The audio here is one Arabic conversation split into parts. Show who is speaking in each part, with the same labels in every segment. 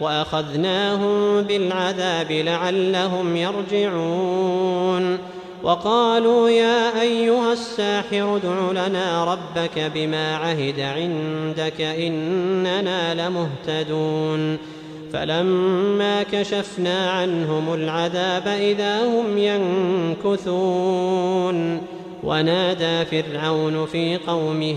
Speaker 1: وأخذناهم بالعذاب لعلهم يرجعون. وقالوا يا أيها الساحر ادع لنا ربك بما عهد عندك إننا لمهتدون. فلما كشفنا عنهم العذاب إذا هم ينكثون. ونادى فرعون في قومه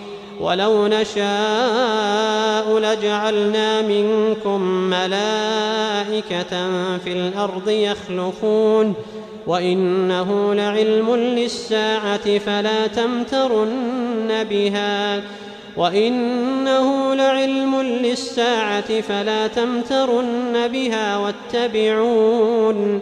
Speaker 1: ولو نشاء لجعلنا منكم ملائكة في الأرض يخلقون وإنه لعلم للساعة فلا تمترن بها وإنه لعلم للساعة فلا تمترن بها واتبعون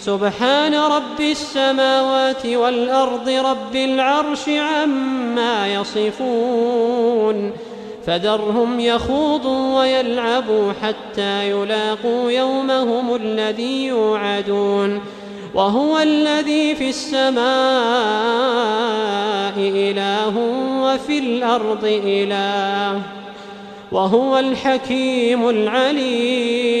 Speaker 1: سبحان رب السماوات والأرض رب العرش عما يصفون فذرهم يخوضوا ويلعبوا حتى يلاقوا يومهم الذي يوعدون وهو الذي في السماء إله وفي الأرض إله وهو الحكيم العليم